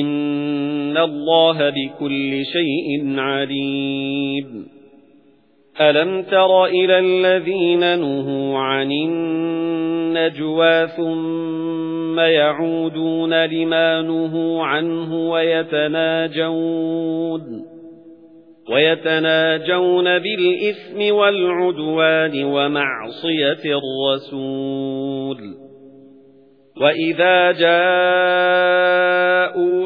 إِنَّ اللَّهَ بِكُلِّ شَيْءٍ عَلِيمٌ أَلَمْ تَرَ إِلَى الَّذِينَ نُهُوا عَنِ النَّجْوَى ثُمَّ يَعُودُونَ لِمَا نُهُوا عَنْهُ وَيَتَنَاجَوْنَ وَيَتَنَاجَوْنَ بِالْإِثْمِ وَالْعُدْوَانِ وَمَعْصِيَةِ الرَّسُولِ وَإِذَا